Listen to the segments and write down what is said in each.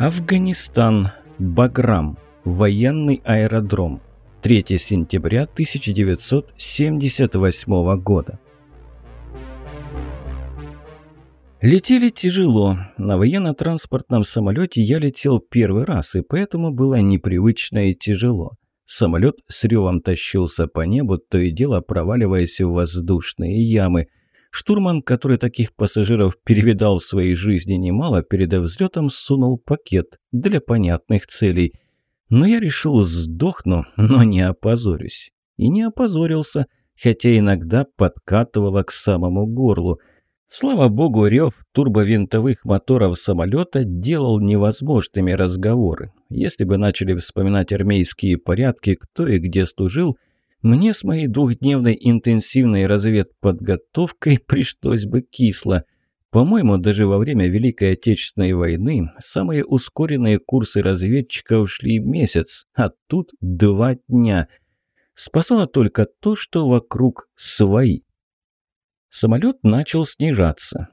Афганистан. Баграм. Военный аэродром. 3 сентября 1978 года. Летели тяжело. На военно-транспортном самолете я летел первый раз, и поэтому было непривычно и тяжело. Самолет с ревом тащился по небу, то и дело проваливаясь в воздушные ямы – Штурман, который таких пассажиров перевидал в своей жизни немало, перед взлетом сунул пакет для понятных целей. Но я решил сдохну, но не опозорюсь. И не опозорился, хотя иногда подкатывало к самому горлу. Слава богу, рев турбовинтовых моторов самолета делал невозможными разговоры. Если бы начали вспоминать армейские порядки, кто и где служил – мне с моей двухдневной интенсивной разведподготовкой пришлось бы кисло. По-моему, даже во время Великой Отечественной войны самые ускоренные курсы разведчиков шли месяц, а тут два дня. Спасало только то, что вокруг свои. Самолет начал снижаться.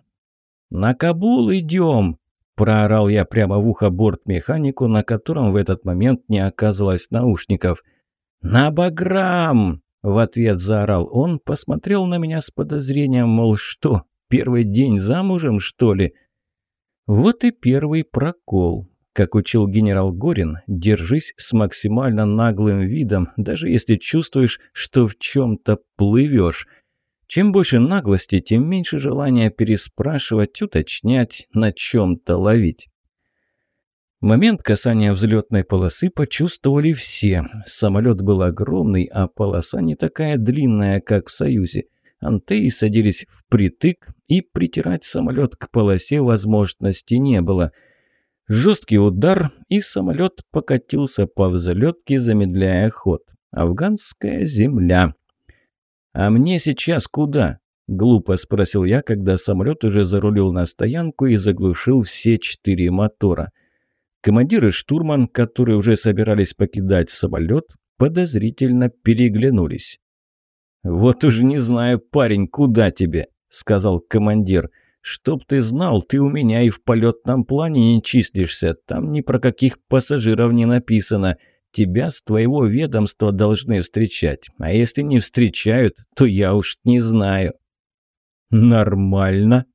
«На Кабул идем!» – проорал я прямо в ухо бортмеханику, на котором в этот момент не оказалось наушников – «На Баграм!» – в ответ заорал он, посмотрел на меня с подозрением, мол, что, первый день замужем, что ли? Вот и первый прокол. Как учил генерал Горин, держись с максимально наглым видом, даже если чувствуешь, что в чем-то плывешь. Чем больше наглости, тем меньше желания переспрашивать, уточнять, на чем-то ловить. Момент касания взлетной полосы почувствовали все. Самолет был огромный, а полоса не такая длинная, как в «Союзе». Антеи садились впритык, и притирать самолет к полосе возможности не было. Жесткий удар, и самолет покатился по взлетке, замедляя ход. Афганская земля. «А мне сейчас куда?» – глупо спросил я, когда самолет уже зарулил на стоянку и заглушил все четыре мотора – Командир и штурман, которые уже собирались покидать самолет, подозрительно переглянулись. «Вот уж не знаю, парень, куда тебе?» – сказал командир. «Чтоб ты знал, ты у меня и в полетном плане не числишься. Там ни про каких пассажиров не написано. Тебя с твоего ведомства должны встречать. А если не встречают, то я уж не знаю». «Нормально»,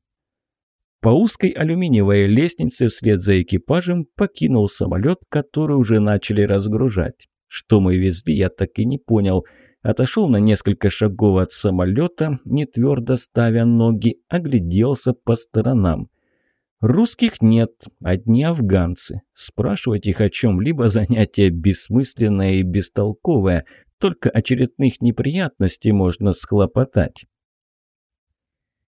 по узкой алюминиевой лестнице вслед за экипажем покинул самолет, который уже начали разгружать. Что мы везли, я так и не понял. Отошел на несколько шагов от самолета, не твердо ставя ноги, огляделся по сторонам. Русских нет, одни афганцы. Спрашивать их о чем-либо занятие бессмысленное и бестолковое, только очередных неприятностей можно схлопотать.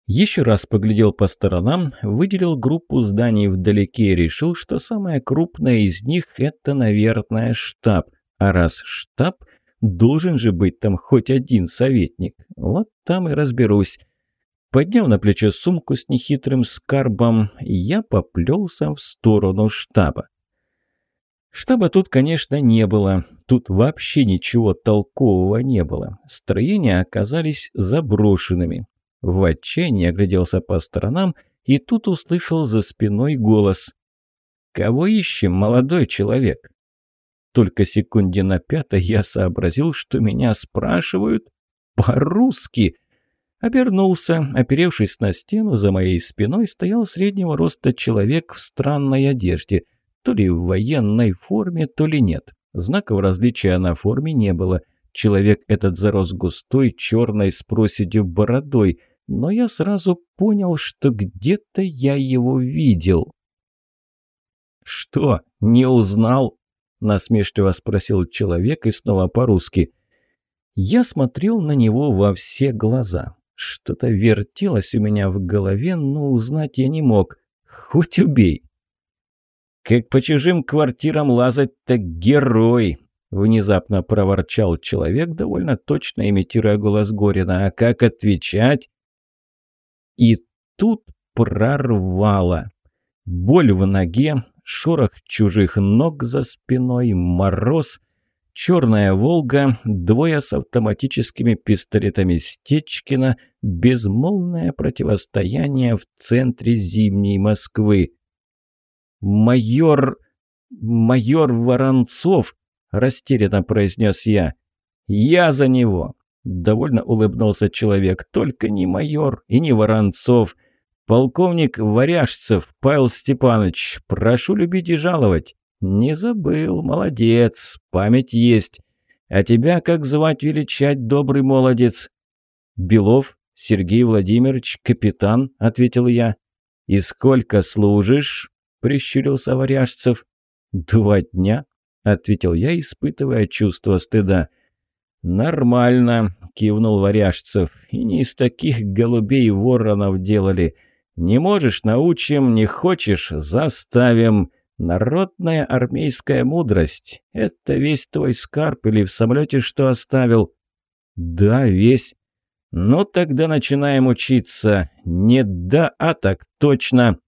Еще раз поглядел по сторонам, выделил группу зданий вдалеке и решил, что самая крупная из них – это, наверное, штаб. А раз штаб, должен же быть там хоть один советник. Вот там и разберусь. Подняв на плечо сумку с нехитрым скарбом, я поплелся в сторону штаба. Штаба тут, конечно, не было. Тут вообще ничего толкового не было. Строения оказались заброшенными. В отчаянии огляделся по сторонам и тут услышал за спиной голос. «Кого ищем, молодой человек?» Только секунде на пятой я сообразил, что меня спрашивают по-русски. Обернулся, оперевшись на стену, за моей спиной стоял среднего роста человек в странной одежде. То ли в военной форме, то ли нет. Знаков различия на форме не было. Человек этот зарос густой, черной с проседью бородой – но я сразу понял, что где-то я его видел. «Что, не узнал?» – насмешливо спросил человек и снова по-русски. Я смотрел на него во все глаза. Что-то вертелось у меня в голове, но узнать я не мог. Хоть убей. «Как по чужим квартирам лазать, так герой!» Внезапно проворчал человек, довольно точно имитируя голос Горина. «А как отвечать?» И тут прорвало. Боль в ноге, шорох чужих ног за спиной, мороз, черная «Волга», двое с автоматическими пистолетами Стечкина, безмолвное противостояние в центре зимней Москвы. «Майор!» майор Воронцов», – растерянно произнес я. «Я за него!» – довольно улыбнулся человек. «Только не майор и не Воронцов. Полковник Варяжцев Павел Степанович, прошу любить и жаловать». «Не забыл, молодец, память есть. А тебя как звать величать, добрый молодец?» «Белов Сергей Владимирович, капитан», — ответил я. «И сколько служишь?» — прищурился Варяжцев. «Два дня», — ответил я, испытывая чувство стыда. «Нормально», — кивнул Варяжцев. «И не из таких голубей воронов делали. Не можешь — научим, не хочешь — заставим. Народная армейская мудрость. Это весь твой скарб или в самолете что оставил?» «Да, весь». «Ну, тогда начинаем учиться. Не да, а так точно».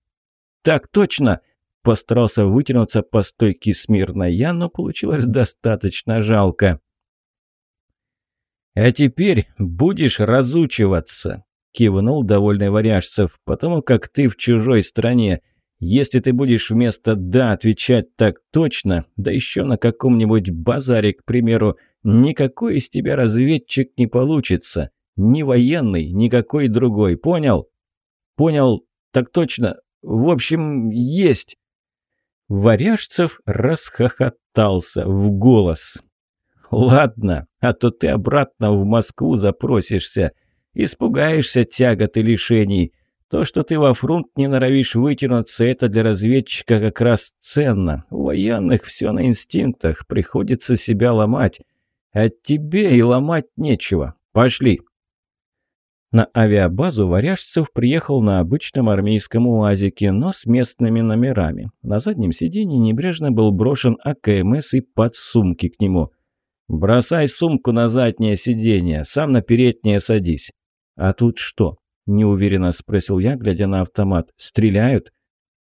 «Так точно!» Постарался вытянуться по стойке смирно я, но получилось достаточно жалко. «А теперь будешь разучиваться», — кивнул довольный Варяжцев, «потому как ты в чужой стране. Если ты будешь вместо «да» отвечать так точно, да еще на каком-нибудь базаре, к примеру, никакой из тебя разведчик не получится. Ни военный, никакой другой. Понял? Понял. Так точно. В общем, есть. Варяжцев расхохотался в голос. «Ладно, а то ты обратно в Москву запросишься. Испугаешься тягот и лишений. То, что ты во фронт не норовишь вытянуться, это для разведчика как раз ценно. У военных все на инстинктах, приходится себя ломать. А тебе и ломать нечего. Пошли!» На авиабазу Варяжцев приехал на обычном армейском УАЗике, но с местными номерами. На заднем сиденье небрежно был брошен АКМС и подсумки к нему. «Бросай сумку на заднее сиденье, сам на переднее садись». «А тут что?» – неуверенно спросил я, глядя на автомат. «Стреляют?»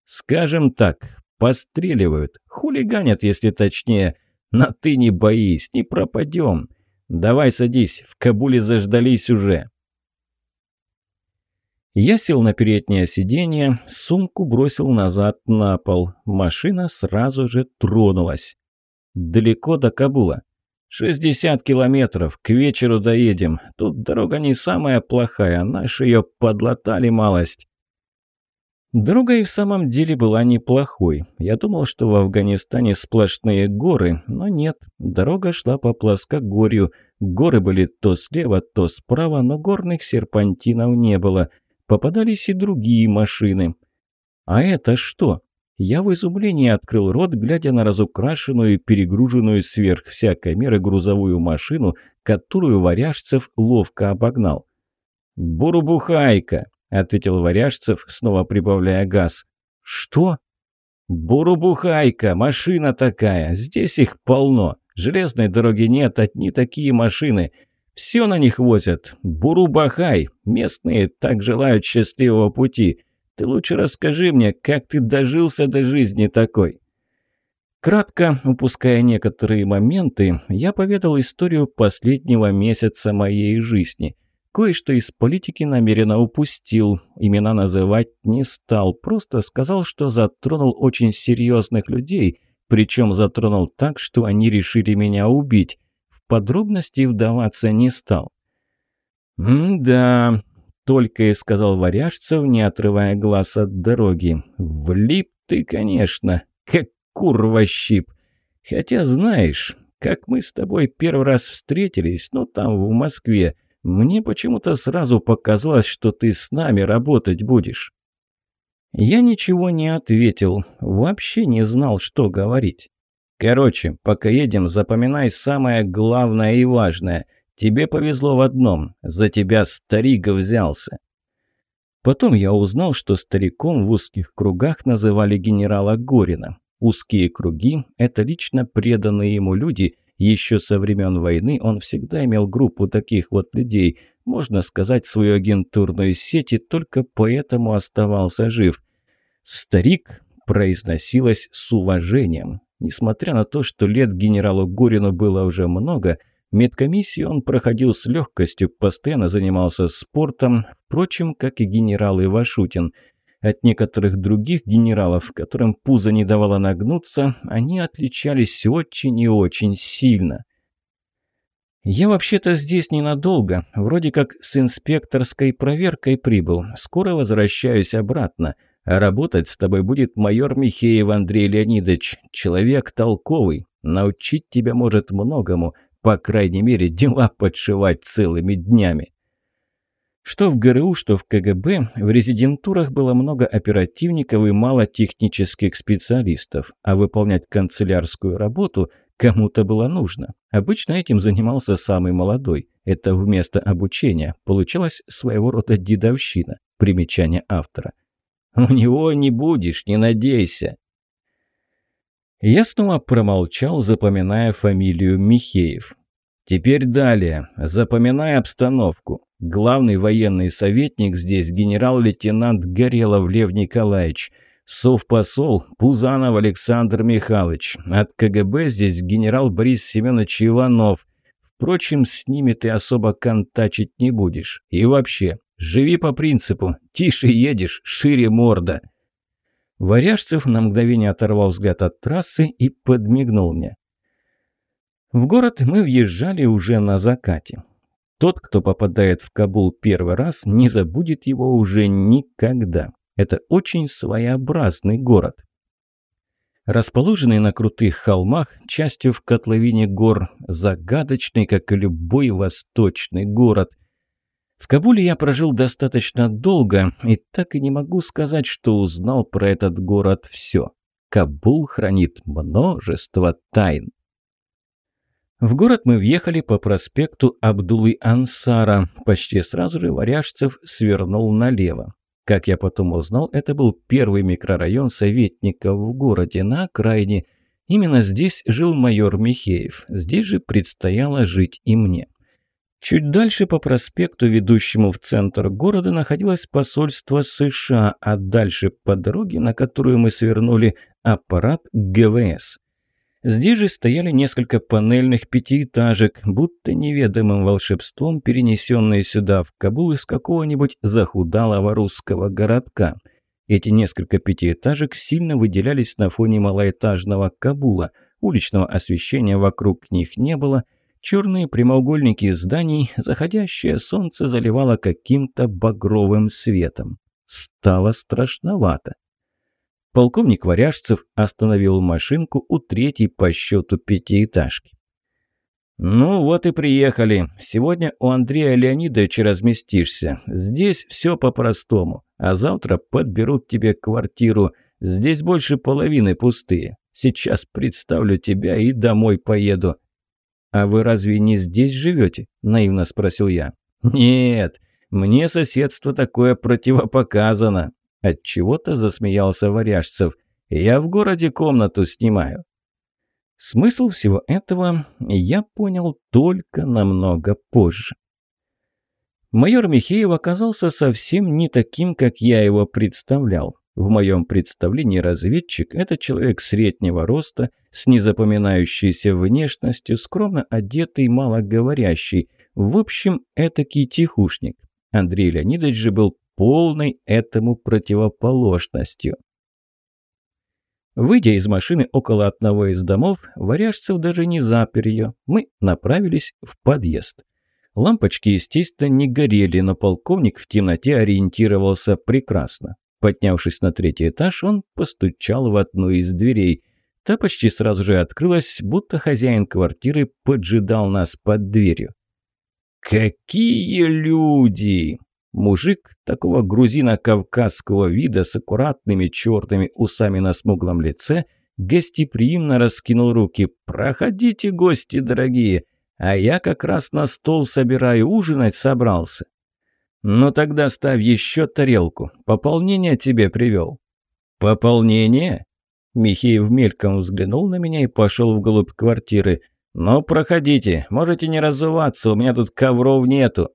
«Скажем так, постреливают. Хулиганят, если точнее. Но ты не боись, не пропадем. Давай садись, в Кабуле заждались уже». Я сел на переднее сиденье, сумку бросил назад на пол. Машина сразу же тронулась. Далеко до Кабула. «Шестьдесят километров, к вечеру доедем. Тут дорога не самая плохая, наши ее подлатали малость». Дорога и в самом деле была неплохой. Я думал, что в Афганистане сплошные горы, но нет. Дорога шла по плоскогорью. Горы были то слева, то справа, но горных серпантинов не было – попадались и другие машины. А это что? Я в изумлении открыл рот, глядя на разукрашенную и перегруженную сверх всякой меры грузовую машину, которую Варяжцев ловко обогнал. «Бурубухайка!» — ответил Варяжцев, снова прибавляя газ. «Что?» «Бурубухайка! Машина такая! Здесь их полно! Железной дороги нет, одни такие машины!» Все на них возят. Бурубахай. Местные так желают счастливого пути. Ты лучше расскажи мне, как ты дожился до жизни такой». Кратко, упуская некоторые моменты, я поведал историю последнего месяца моей жизни. Кое-что из политики намеренно упустил, имена называть не стал, просто сказал, что затронул очень серьезных людей, причем затронул так, что они решили меня убить подробности вдаваться не стал. «М-да», — только и сказал Варяжцев, не отрывая глаз от дороги. «Влип ты, конечно, как курва щип. Хотя знаешь, как мы с тобой первый раз встретились, ну там, в Москве, мне почему-то сразу показалось, что ты с нами работать будешь». Я ничего не ответил, вообще не знал, что говорить. Короче, пока едем, запоминай самое главное и важное. Тебе повезло в одном. За тебя старик взялся. Потом я узнал, что стариком в узких кругах называли генерала Горина. Узкие круги – это лично преданные ему люди. Еще со времен войны он всегда имел группу таких вот людей. Можно сказать, свою агентурную сеть, и только поэтому оставался жив. Старик произносилось с уважением. Несмотря на то, что лет генералу Гурину было уже много, медкомиссию он проходил с легкостью, постоянно занимался спортом, впрочем, как и генерал Ивашутин. От некоторых других генералов, которым пузо не давало нагнуться, они отличались очень и очень сильно. «Я вообще-то здесь ненадолго, вроде как с инспекторской проверкой прибыл. Скоро возвращаюсь обратно. А работать с тобой будет майор Михеев Андрей Леонидович. Человек толковый, научить тебя может многому, по крайней мере, дела подшивать целыми днями». Что в ГРУ, что в КГБ, в резидентурах было много оперативников и мало технических специалистов, а выполнять канцелярскую работу кому-то было нужно. Обычно этим занимался самый молодой. Это вместо обучения. Получалась своего рода дедовщина. Примечание автора. «У него не будешь, не надейся». Я снова промолчал, запоминая фамилию Михеев. Теперь далее. Запоминай обстановку. Главный военный советник здесь генерал-лейтенант Горелов Лев Николаевич. Совпосол Пузанов Александр Михайлович. От КГБ здесь генерал Борис Семенович Иванов. Впрочем, с ними ты особо контачить не будешь. И вообще, живи по принципу. Тише едешь, шире морда. Варяжцев на мгновение оторвал взгляд от трассы и подмигнул мне. В город мы въезжали уже на закате. Тот, кто попадает в Кабул первый раз, не забудет его уже никогда. Это очень своеобразный город. Расположенный на крутых холмах, частью в котловине гор, загадочный, как и любой восточный город. В Кабуле я прожил достаточно долго, и так и не могу сказать, что узнал про этот город все. Кабул хранит множество тайн. В город мы въехали по проспекту Абдулы Ансара. Почти сразу же Варяжцев свернул налево. Как я потом узнал, это был первый микрорайон советников в городе на окраине. Именно здесь жил майор Михеев. Здесь же предстояло жить и мне. Чуть дальше по проспекту, ведущему в центр города, находилось посольство США, а дальше по дороге, на которую мы свернули, аппарат ГВС. Здесь же стояли несколько панельных пятиэтажек, будто неведомым волшебством перенесенные сюда, в Кабул из какого-нибудь захудалого русского городка. Эти несколько пятиэтажек сильно выделялись на фоне малоэтажного Кабула. Уличного освещения вокруг них не было. Черные прямоугольники зданий заходящее солнце заливало каким-то багровым светом. Стало страшновато. Полковник Варяжцев остановил машинку у третьей по счету пятиэтажки. «Ну вот и приехали. Сегодня у Андрея Леонидовича разместишься. Здесь все по-простому. А завтра подберут тебе квартиру. Здесь больше половины пустые. Сейчас представлю тебя и домой поеду». «А вы разве не здесь живете?» – наивно спросил я. «Нет, мне соседство такое противопоказано. От чего-то засмеялся Варяжцев. Я в городе комнату снимаю. Смысл всего этого я понял только намного позже. Майор Михеев оказался совсем не таким, как я его представлял. В моем представлении разведчик – это человек среднего роста, с незапоминающейся внешностью, скромно одетый, малоговорящий. В общем, этакий тихушник. Андрей Леонидович же был полной этому противоположностью. Выйдя из машины около одного из домов, Варяжцев даже не запер ее. Мы направились в подъезд. Лампочки, естественно, не горели, но полковник в темноте ориентировался прекрасно. Поднявшись на третий этаж, он постучал в одну из дверей. Та почти сразу же открылась, будто хозяин квартиры поджидал нас под дверью. «Какие люди!» Мужик такого грузина-кавказского вида с аккуратными черными усами на смуглом лице гостеприимно раскинул руки. «Проходите, гости дорогие, а я как раз на стол собираю, ужинать собрался». «Ну тогда ставь еще тарелку, пополнение тебе привел». «Пополнение?» Михеев мельком взглянул на меня и пошел вглубь квартиры. «Ну, проходите, можете не разуваться, у меня тут ковров нету».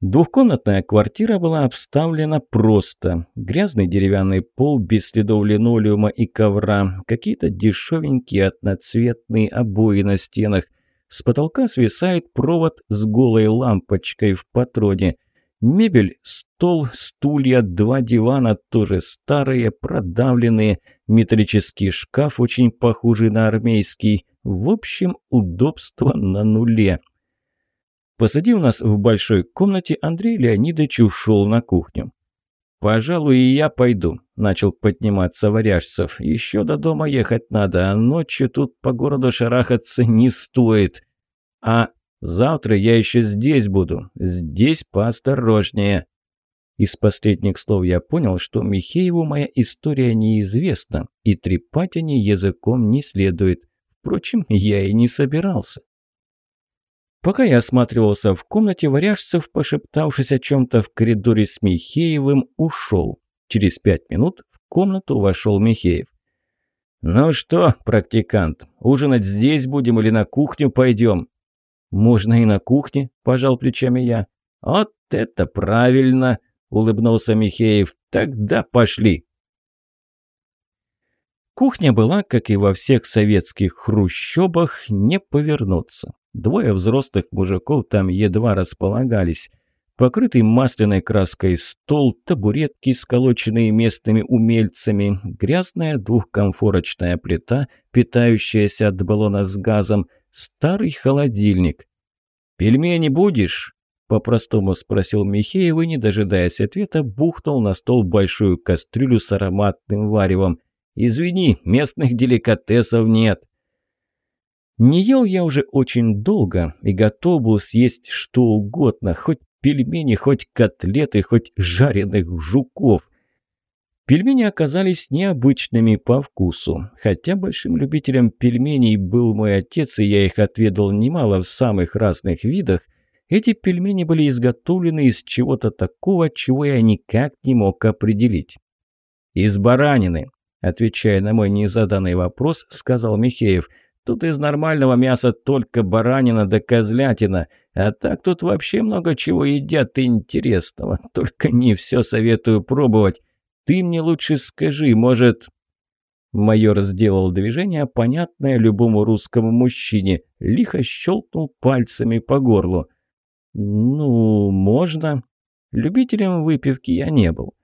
Двухкомнатная квартира была обставлена просто. Грязный деревянный пол без следов линолеума и ковра, какие-то дешевенькие одноцветные обои на стенах. С потолка свисает провод с голой лампочкой в патроне. Мебель стол, стулья, два дивана, тоже старые, продавленные, металлический шкаф, очень похожий на армейский. В общем, удобство на нуле. Посадив нас в большой комнате, Андрей Леонидович ушел на кухню. «Пожалуй, и я пойду», – начал подниматься Варяжцев. «Еще до дома ехать надо, а ночью тут по городу шарахаться не стоит. А завтра я еще здесь буду, здесь поосторожнее». Из последних слов я понял, что Михееву моя история неизвестна, и трепать о ней языком не следует. Впрочем, я и не собирался. Пока я осматривался в комнате, Варяжцев, пошептавшись о чем-то в коридоре с Михеевым, ушел. Через пять минут в комнату вошел Михеев. «Ну что, практикант, ужинать здесь будем или на кухню пойдем?» «Можно и на кухне», – пожал плечами я. «Вот это правильно!» – улыбнулся Михеев. «Тогда пошли!» Кухня была, как и во всех советских хрущобах, не повернуться. Двое взрослых мужиков там едва располагались. Покрытый масляной краской стол, табуретки, сколоченные местными умельцами, грязная двухкомфорочная плита, питающаяся от баллона с газом, старый холодильник. «Пельмени будешь?» – по-простому спросил Михеев и, не дожидаясь ответа, бухнул на стол большую кастрюлю с ароматным варевом. «Извини, местных деликатесов нет». Не ел я уже очень долго и готов был съесть что угодно, хоть пельмени, хоть котлеты, хоть жареных жуков. Пельмени оказались необычными по вкусу. Хотя большим любителем пельменей был мой отец, и я их отведал немало в самых разных видах, эти пельмени были изготовлены из чего-то такого, чего я никак не мог определить. «Из баранины», – отвечая на мой незаданный вопрос, сказал Михеев – Тут из нормального мяса только баранина да козлятина, а так тут вообще много чего едят интересного. Только не все советую пробовать. Ты мне лучше скажи, может...» Майор сделал движение, понятное любому русскому мужчине, лихо щелкнул пальцами по горлу. «Ну, можно. Любителем выпивки я не был.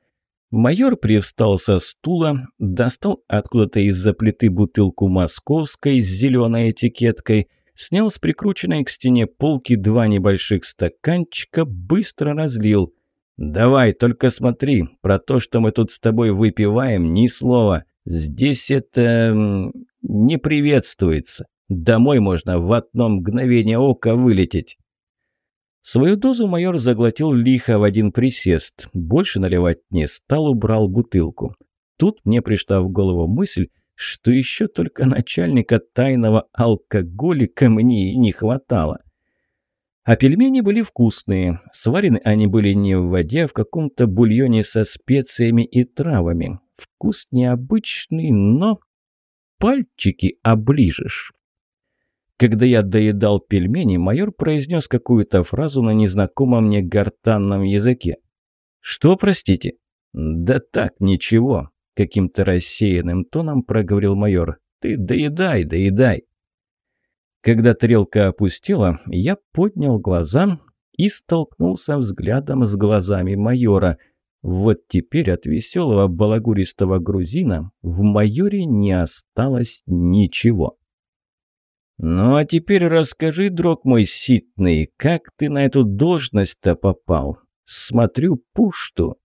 Майор привстал со стула, достал откуда-то из-за плиты бутылку московской с зеленой этикеткой, снял с прикрученной к стене полки два небольших стаканчика, быстро разлил. «Давай, только смотри, про то, что мы тут с тобой выпиваем, ни слова. Здесь это... не приветствуется. Домой можно в одно мгновение ока вылететь». Свою дозу майор заглотил лихо в один присест. Больше наливать не стал, убрал бутылку. Тут мне пришла в голову мысль, что еще только начальника тайного алкоголика мне не хватало. А пельмени были вкусные. Сварены они были не в воде, а в каком-то бульоне со специями и травами. Вкус необычный, но пальчики оближешь. Когда я доедал пельмени, майор произнес какую-то фразу на незнакомом мне гортанном языке. «Что, простите?» «Да так, ничего», – каким-то рассеянным тоном проговорил майор. «Ты доедай, доедай». Когда тарелка опустила, я поднял глаза и столкнулся взглядом с глазами майора. Вот теперь от веселого балагуристого грузина в майоре не осталось ничего. «Ну а теперь расскажи, друг мой ситный, как ты на эту должность-то попал? Смотрю пушту».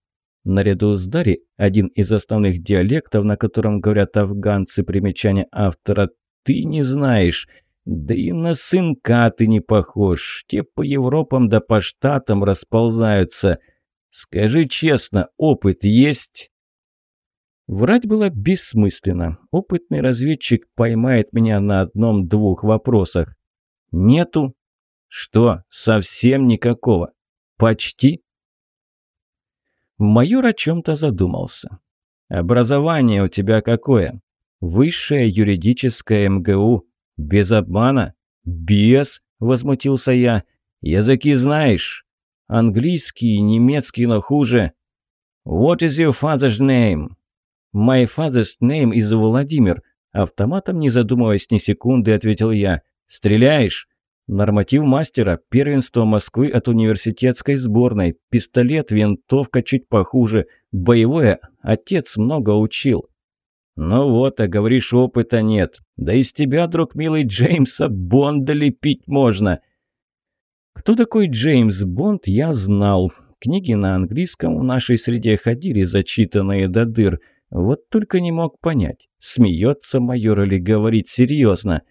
Наряду с Дари один из основных диалектов, на котором говорят афганцы, примечания автора, ты не знаешь. Да и на сынка ты не похож. Те по Европам да по Штатам расползаются. Скажи честно, опыт есть?» Врать было бессмысленно. Опытный разведчик поймает меня на одном-двух вопросах. Нету. Что, совсем никакого? Почти. Майор о чем-то задумался. Образование у тебя какое? Высшее юридическое МГУ. Без обмана? Без, возмутился я. Языки знаешь? Английский, немецкий, но хуже. What is your father's name? «My father's name is Владимир», – автоматом, не задумываясь ни секунды, ответил я. «Стреляешь?» Норматив мастера, первенство Москвы от университетской сборной, пистолет, винтовка чуть похуже, боевое, отец много учил. Ну вот, а говоришь, опыта нет. Да из тебя, друг милый, Джеймса Бонда лепить можно. Кто такой Джеймс Бонд, я знал. Книги на английском в нашей среде ходили, зачитанные до дыр. Вот только не мог понять, смеется майор или говорит серьезно.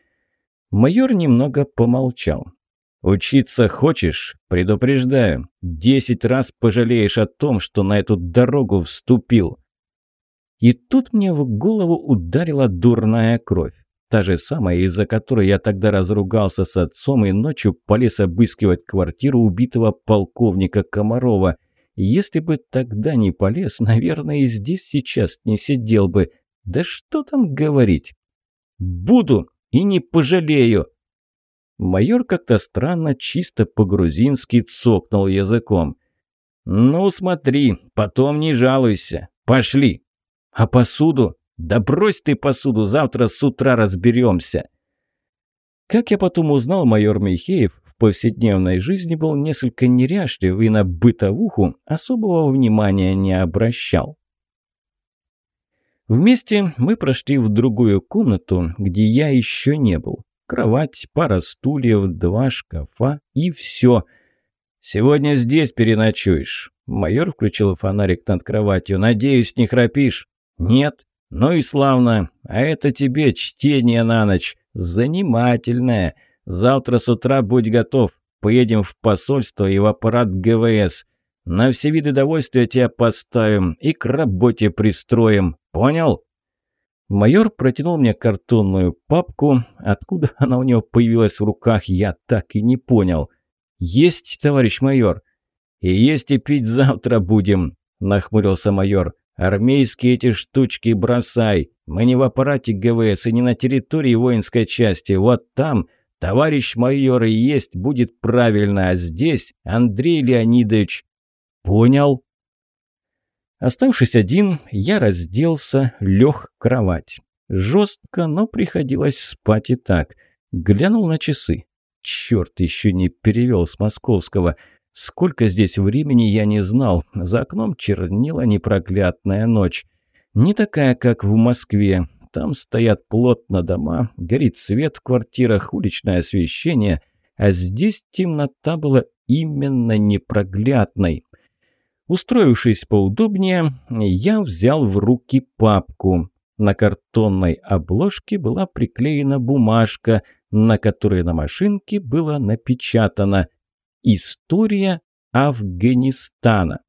Майор немного помолчал. «Учиться хочешь? Предупреждаю. Десять раз пожалеешь о том, что на эту дорогу вступил». И тут мне в голову ударила дурная кровь. Та же самая, из-за которой я тогда разругался с отцом и ночью полез обыскивать квартиру убитого полковника Комарова. Если бы тогда не полез, наверное, и здесь сейчас не сидел бы. Да что там говорить? «Буду и не пожалею!» Майор как-то странно, чисто по-грузински цокнул языком. «Ну смотри, потом не жалуйся. Пошли!» «А посуду? Да брось ты посуду, завтра с утра разберемся!» Как я потом узнал, майор Михеев в повседневной жизни был несколько неряшлив и на бытовуху особого внимания не обращал. Вместе мы прошли в другую комнату, где я еще не был. Кровать, пара стульев, два шкафа и все. «Сегодня здесь переночуешь». Майор включил фонарик над кроватью. «Надеюсь, не храпишь?» «Нет? Ну и славно. А это тебе чтение на ночь. Занимательное. Завтра с утра будь готов. Поедем в посольство и в аппарат ГВС. На все виды довольствия тебя поставим и к работе пристроим. Понял?» Майор протянул мне картонную папку. Откуда она у него появилась в руках, я так и не понял. «Есть, товарищ майор?» «И есть и пить завтра будем», – нахмурился майор. Армейские эти штучки бросай. Мы не в аппарате ГВС и не на территории воинской части. Вот там, товарищ майор, и есть будет правильно, а здесь Андрей Леонидович. Понял? Оставшись один, я разделся, лег в кровать. Жестко, но приходилось спать и так. Глянул на часы. Черт, еще не перевел с московского. Сколько здесь времени, я не знал. За окном чернила непроглядная ночь. Не такая, как в Москве. Там стоят плотно дома, горит свет в квартирах, уличное освещение. А здесь темнота была именно непроглядной. Устроившись поудобнее, я взял в руки папку. На картонной обложке была приклеена бумажка, на которой на машинке было напечатано История Афганистана.